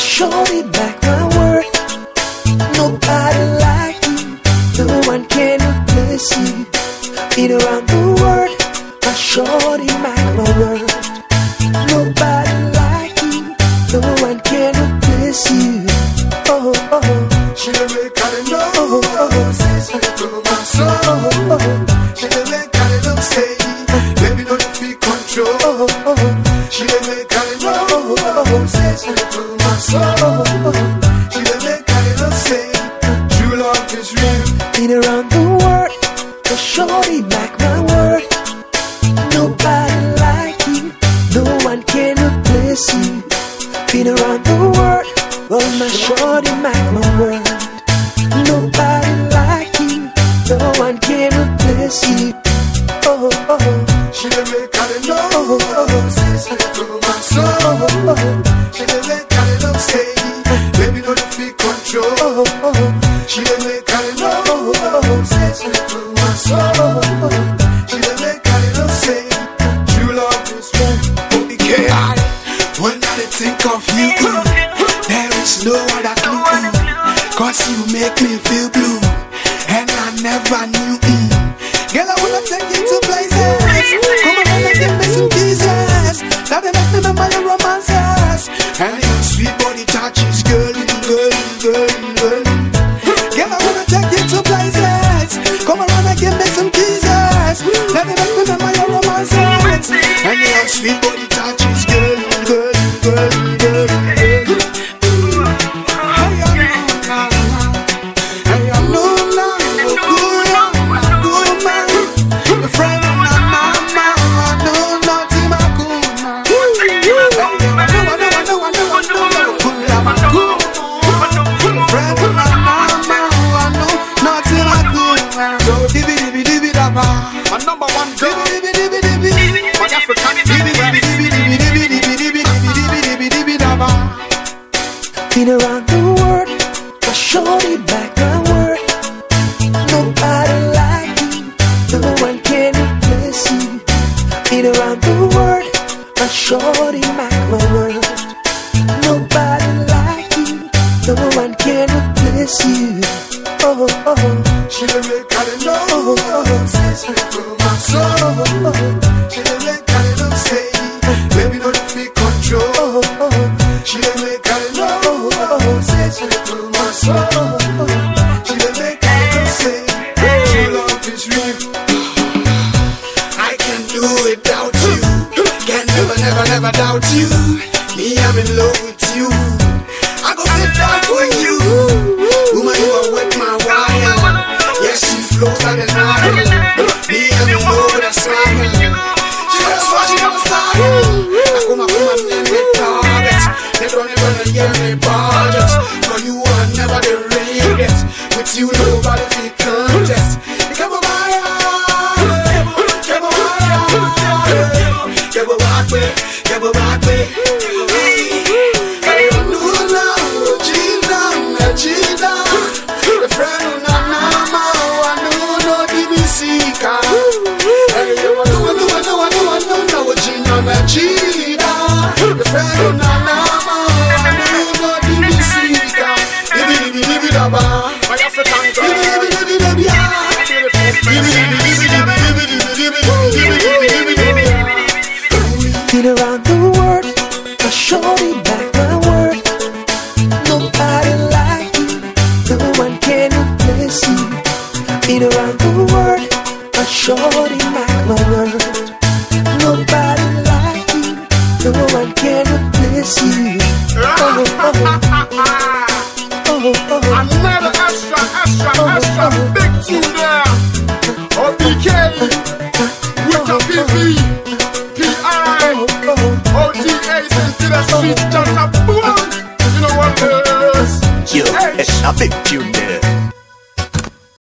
Show me back my word. Nobody like you. No one can replace you. Been around the world. I showed it back my word. Nobody like you. No one can replace you. Oh, oh, oh. She never got enough. But shorty like my word. Nobody like you, no one can replace you. Been around the world, but my shorty like my word. Nobody like you, no one can replace you. Oh, oh, oh. She make I know. Oh, oh, oh. Fill my soul. When I think of you, there is no other clue. Cause you make me feel blue, and I never knew. mm. Girl, I wanna take you to places. Come on and give me some kisses. That they make me remember romances. And your sweet body touches, girl, girl, girl, girl. Girl, I wanna take you to places. Come around and give me some kisses. Let me make me remember your romances. And your sweet body touches, Been around the world, but shorty like my word. Nobody like you, no one can replace you. Been around the world, but shorty like my word. Nobody like you, no one can replace you. Oh, oh, oh. She dey make I dey know. Say she never, never, never doubt you. Me, I'm in love with you. around the world, I showed my. Nobody like you, no one can replace you. Around the world, I my word. Another extra, extra, extra big tune there. OPK with a PV, PI, ODA, just a boom. You know what it is? Yo, a big tune there.